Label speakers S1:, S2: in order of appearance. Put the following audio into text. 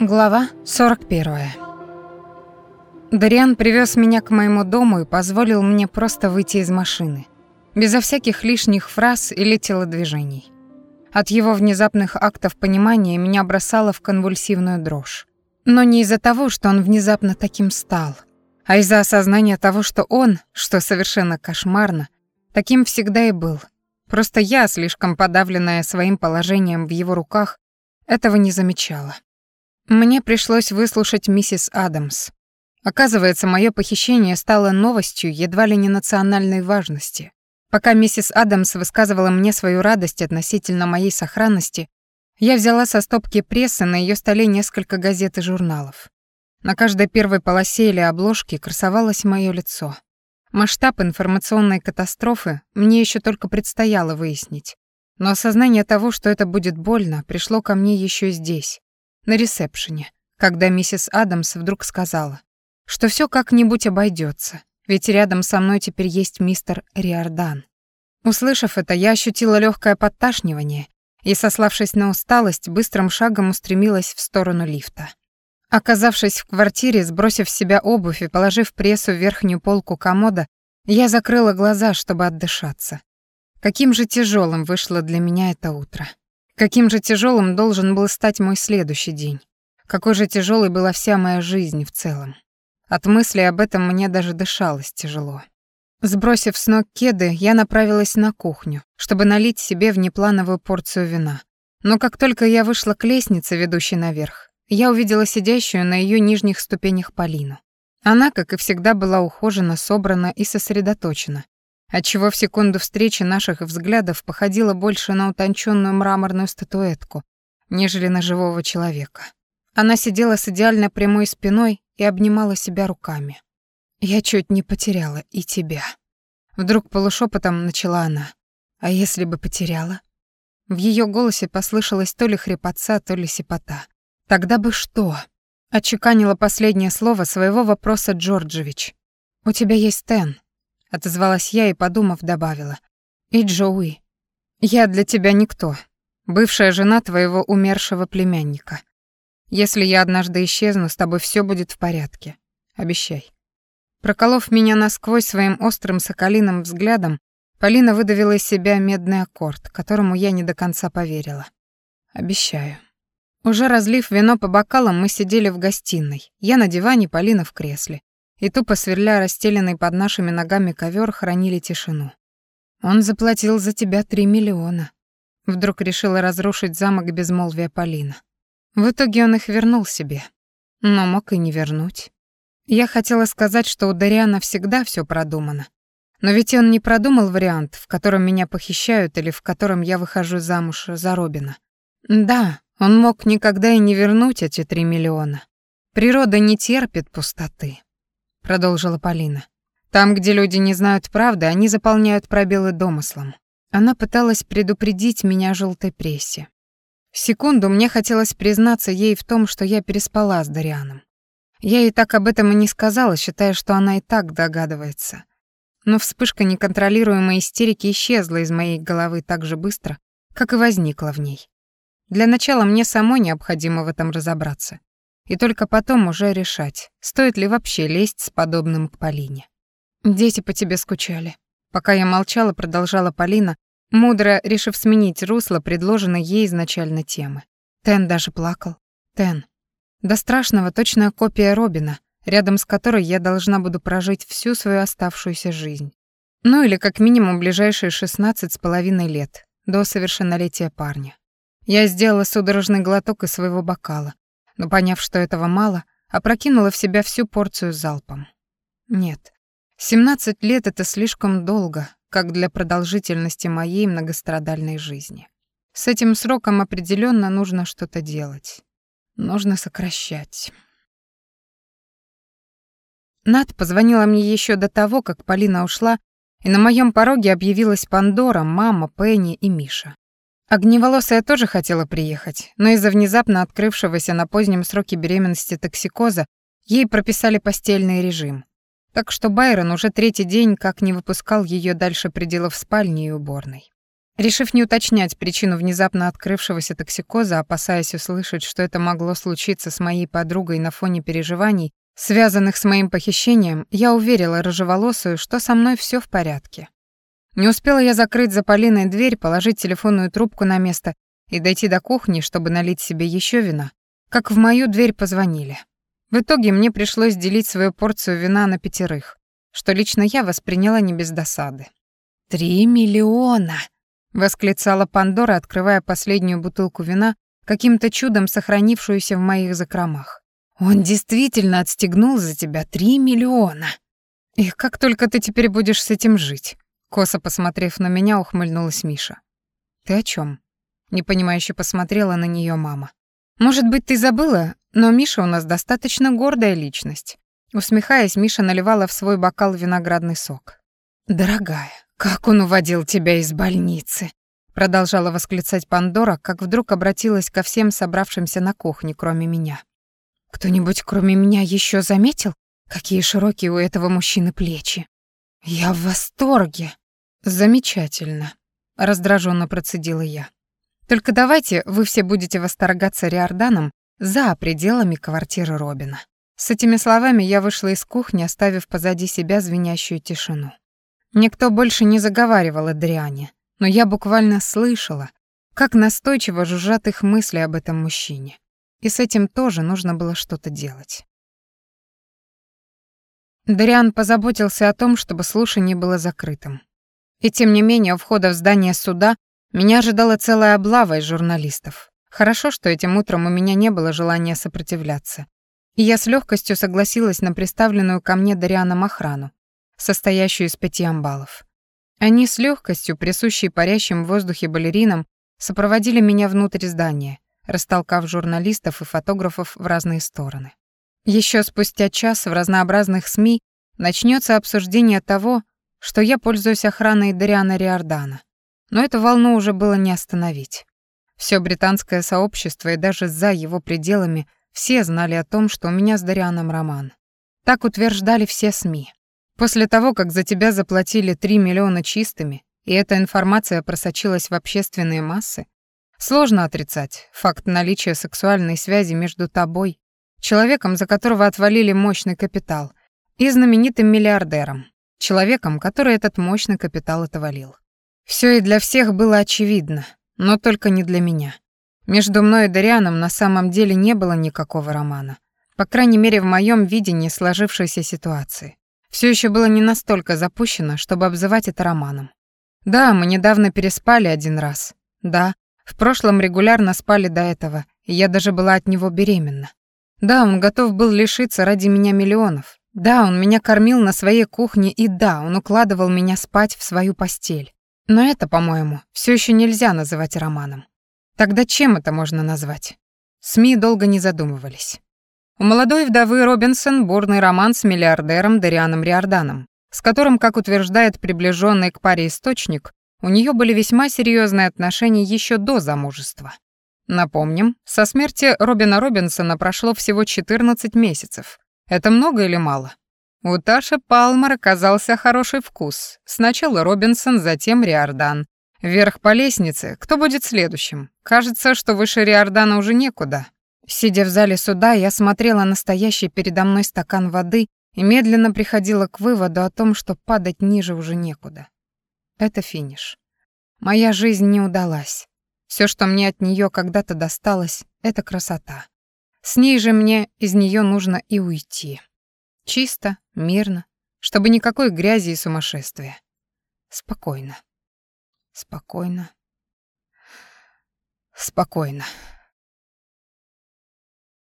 S1: Глава 41. Дариан привез меня к моему дому и позволил мне просто выйти из машины, безо всяких лишних фраз или телодвижений. От его внезапных актов понимания меня бросало в конвульсивную дрожь. Но не из-за того, что он внезапно таким стал, а из-за осознания того, что он, что совершенно кошмарно, таким всегда и был. Просто я, слишком подавленная своим положением в его руках, этого не замечала. Мне пришлось выслушать миссис Адамс. Оказывается, мое похищение стало новостью едва ли не национальной важности. Пока миссис Адамс высказывала мне свою радость относительно моей сохранности, я взяла со стопки прессы на ее столе несколько газет и журналов. На каждой первой полосе или обложке красовалось мое лицо. Масштаб информационной катастрофы мне еще только предстояло выяснить. Но осознание того, что это будет больно, пришло ко мне еще здесь, на ресепшене, когда миссис Адамс вдруг сказала, что все как-нибудь обойдется, ведь рядом со мной теперь есть мистер Риордан. Услышав это, я ощутила легкое подташнивание и, сославшись на усталость, быстрым шагом устремилась в сторону лифта. Оказавшись в квартире, сбросив с себя обувь и положив прессу в верхнюю полку комода, я закрыла глаза, чтобы отдышаться. Каким же тяжелым вышло для меня это утро. Каким же тяжелым должен был стать мой следующий день? Какой же тяжелой была вся моя жизнь в целом? От мысли об этом мне даже дышалось тяжело. Сбросив с ног кеды, я направилась на кухню, чтобы налить себе внеплановую порцию вина. Но как только я вышла к лестнице, ведущей наверх, я увидела сидящую на ее нижних ступенях Полину. Она, как и всегда, была ухожена, собрана и сосредоточена, отчего в секунду встречи наших взглядов походила больше на утонченную мраморную статуэтку, нежели на живого человека. Она сидела с идеально прямой спиной и обнимала себя руками. «Я чуть не потеряла и тебя». Вдруг полушепотом начала она. «А если бы потеряла?» В ее голосе послышалось то ли хрипотца, то ли сипота. «Тогда бы что?» Отчеканила последнее слово своего вопроса Джорджевич. «У тебя есть Тен, отозвалась я и, подумав, добавила. И Джоуи. Я для тебя никто. Бывшая жена твоего умершего племянника. Если я однажды исчезну, с тобой все будет в порядке. Обещай. Проколов меня насквозь своим острым соколиным взглядом, Полина выдавила из себя медный аккорд, которому я не до конца поверила. Обещаю. Уже разлив вино по бокалам, мы сидели в гостиной. Я на диване, Полина в кресле и тупо сверля расстеленный под нашими ногами ковер, хранили тишину. «Он заплатил за тебя три миллиона», — вдруг решила разрушить замок безмолвия Полина. В итоге он их вернул себе, но мог и не вернуть. Я хотела сказать, что у Дариана всегда все продумано. Но ведь он не продумал вариант, в котором меня похищают или в котором я выхожу замуж за Робина. Да, он мог никогда и не вернуть эти три миллиона. Природа не терпит пустоты продолжила Полина. Там, где люди не знают правды, они заполняют пробелы домыслом. Она пыталась предупредить меня о желтой прессе. Секунду мне хотелось признаться ей в том, что я переспала с Дарианом. Я ей так об этом и не сказала, считая, что она и так догадывается. Но вспышка неконтролируемой истерики исчезла из моей головы так же быстро, как и возникла в ней. Для начала мне самой необходимо в этом разобраться и только потом уже решать, стоит ли вообще лезть с подобным к Полине. «Дети по тебе скучали». Пока я молчала, продолжала Полина, мудро решив сменить русло предложенной ей изначально темы. Тен даже плакал. Тен. До страшного точная копия Робина, рядом с которой я должна буду прожить всю свою оставшуюся жизнь. Ну или как минимум ближайшие шестнадцать с половиной лет, до совершеннолетия парня. Я сделала судорожный глоток из своего бокала, но, поняв, что этого мало, опрокинула в себя всю порцию залпом. Нет, 17 лет — это слишком долго, как для продолжительности моей многострадальной жизни. С этим сроком определенно нужно что-то делать. Нужно сокращать. Над позвонила мне еще до того, как Полина ушла, и на моем пороге объявилась Пандора, мама, Пенни и Миша. Огневолосая тоже хотела приехать, но из-за внезапно открывшегося на позднем сроке беременности токсикоза ей прописали постельный режим. Так что Байрон уже третий день как не выпускал ее дальше пределов спальни и уборной. Решив не уточнять причину внезапно открывшегося токсикоза, опасаясь услышать, что это могло случиться с моей подругой на фоне переживаний, связанных с моим похищением, я уверила рыжеволосую, что со мной все в порядке. Не успела я закрыть за Полиной дверь, положить телефонную трубку на место и дойти до кухни, чтобы налить себе еще вина, как в мою дверь позвонили. В итоге мне пришлось делить свою порцию вина на пятерых, что лично я восприняла не без досады. «Три миллиона!» — восклицала Пандора, открывая последнюю бутылку вина, каким-то чудом сохранившуюся в моих закромах. «Он действительно отстегнул за тебя три миллиона!» «И как только ты теперь будешь с этим жить?» Косо посмотрев на меня, ухмыльнулась Миша. «Ты о чем? Непонимающе посмотрела на нее мама. «Может быть, ты забыла, но Миша у нас достаточно гордая личность». Усмехаясь, Миша наливала в свой бокал виноградный сок. «Дорогая, как он уводил тебя из больницы!» Продолжала восклицать Пандора, как вдруг обратилась ко всем собравшимся на кухне, кроме меня. «Кто-нибудь, кроме меня, еще заметил, какие широкие у этого мужчины плечи? Я в восторге!» «Замечательно», — раздраженно процедила я. «Только давайте вы все будете восторгаться Риорданом за пределами квартиры Робина». С этими словами я вышла из кухни, оставив позади себя звенящую тишину. Никто больше не заговаривал о Дриане, но я буквально слышала, как настойчиво жужжат их мысли об этом мужчине. И с этим тоже нужно было что-то делать. Дриан позаботился о том, чтобы слушание было закрытым. И тем не менее, у входа в здание суда меня ожидала целая облава из журналистов. Хорошо, что этим утром у меня не было желания сопротивляться. И я с легкостью согласилась на представленную ко мне Дарианом охрану, состоящую из пяти амбалов. Они с легкостью, присущей парящим в воздухе балеринам, сопроводили меня внутрь здания, растолкав журналистов и фотографов в разные стороны. Еще спустя час в разнообразных СМИ начнется обсуждение того, что я пользуюсь охраной Дариана Риордана. Но эту волну уже было не остановить. Все британское сообщество и даже за его пределами все знали о том, что у меня с Дарианом роман. Так утверждали все СМИ. После того, как за тебя заплатили 3 миллиона чистыми, и эта информация просочилась в общественные массы, сложно отрицать факт наличия сексуальной связи между тобой, человеком, за которого отвалили мощный капитал, и знаменитым миллиардером, человеком, который этот мощный капитал отвалил. Все и для всех было очевидно, но только не для меня. Между мной и Дарианом на самом деле не было никакого романа. По крайней мере, в моем видении сложившейся ситуации. Все еще было не настолько запущено, чтобы обзывать это романом. Да, мы недавно переспали один раз. Да, в прошлом регулярно спали до этого, и я даже была от него беременна. Да, он готов был лишиться ради меня миллионов, да, он меня кормил на своей кухне, и да, он укладывал меня спать в свою постель. Но это, по-моему, все еще нельзя называть романом. Тогда чем это можно назвать? СМИ долго не задумывались. У молодой вдовы Робинсон бурный роман с миллиардером Дарианом Риорданом, с которым, как утверждает приближенный к паре источник, у нее были весьма серьезные отношения еще до замужества. Напомним, со смерти Робина Робинсона прошло всего 14 месяцев, это много или мало? У Таши Палмер оказался хороший вкус. Сначала Робинсон, затем Риордан. Вверх по лестнице. Кто будет следующим? Кажется, что выше Риордана уже некуда. Сидя в зале суда, я смотрела на стоящий передо мной стакан воды и медленно приходила к выводу о том, что падать ниже уже некуда. Это финиш. Моя жизнь не удалась. Все, что мне от нее когда-то досталось, это красота. С ней же мне из нее нужно и уйти. Чисто, мирно, чтобы никакой грязи и сумасшествия. Спокойно. Спокойно. Спокойно.